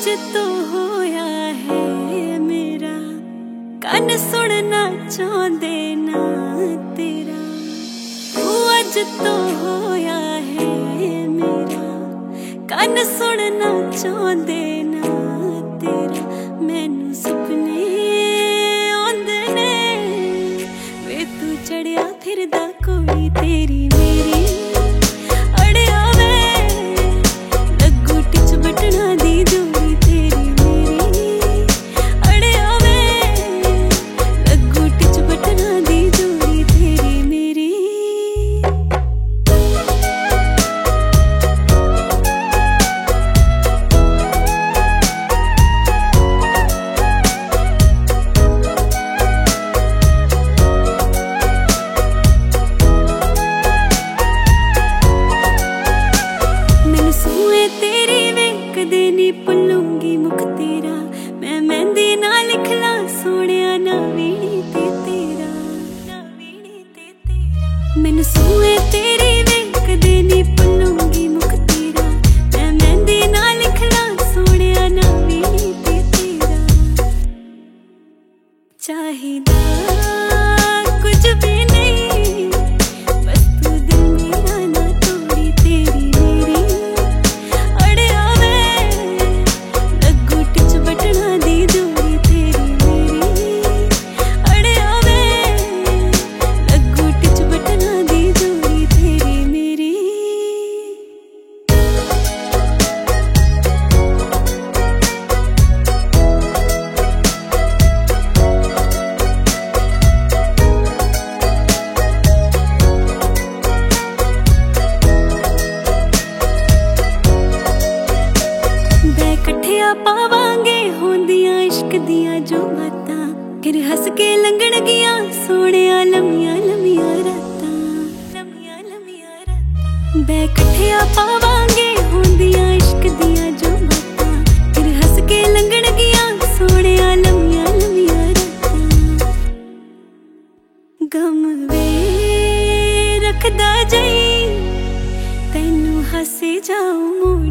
ਅੱਜ ਤੋਂ ਹੋਇਆ ਹੈ ਮੇਰਾ। ਕੰਨ ਸੁਣਨਾ ਚਾਹੁੰਦੇ ਨਾ ਤੇਰਾ। ਤੂੰ ਅੱਜ ਤੋਂ ਹੋਇਆ ਹੈ ਮੇਰਾ। ਕੰਨ ਸੁਣਨਾ ਚਾਹੁੰਦੇ ਮੈਨੂੰ ਸੂਏ ਤੇਰੀ ਵੇ ਨਹੀਂ ਭੁੱਲੂੰਗੀ ਮੁਖ ਤੇਰਾ। ਮੈਂ ਮਹਿੰਦੀ ਨਾਲ ਲਿਖ ਲਾਂ ਸੋਹਣਿਆ ਨਾ ਵੀਣੀ ਤੇ ਤੇਰਾ। ਨਾ ਵੀਣੀ ਤੇ ਤੇਰਾ ਮੈਨੂੰ ਸੂਏ ਤੇਰੀ ਵੇ ਕਦੇ ਨਹੀਂ ਭੁੱਲੂੰਗੀ ਮੁਖ ਤੇਰਾ। ਮੈਂ ਮਹਿੰਦੀ ਨਾਲ ਲਿਖ ਲਾਂ ਸੋਹਣਿਆ ਨਾ ਵੀਣੀ ਤੇ ਤੇਰਾ। ਚਾਹੀਦਾ ਦੀਆਂ ਜੋ ਮਾਤਾ। ਫਿਰ ਹੱਸ ਕੇ ਲੰਘਣ ਗਿਆ ਸੋਹਣਿਆ ਲੰਮੀਆਂ ਲੰਮੀਆਂ ਰਾਤਾਂ। ਲੰਮੀਆਂ ਲੰਮੀਆਂ ਰਾਤਾਂ। ਬੈ ਇਕੱਠਿਆ ਪਾਵਾਂਗੇ ਹੁੰਦੀਆਂ ਇਸ਼ਕ ਦੀਆਂ ਜੋ ਮਾਤਾ। ਫਿਰ ਹੱਸ ਕੇ ਲੰਘਣ ਗਿਆ ਸੋਹਣਿਆ ਲੰਮੀਆਂ ਲੰਮੀਆਂ ਰਾਤਾਂ। ਗਮ ਵੇ ਰੱਖਦਾ ਜਈ, ਤੈਨੂੰ ਹੱਸੇ ਜਾਉਂ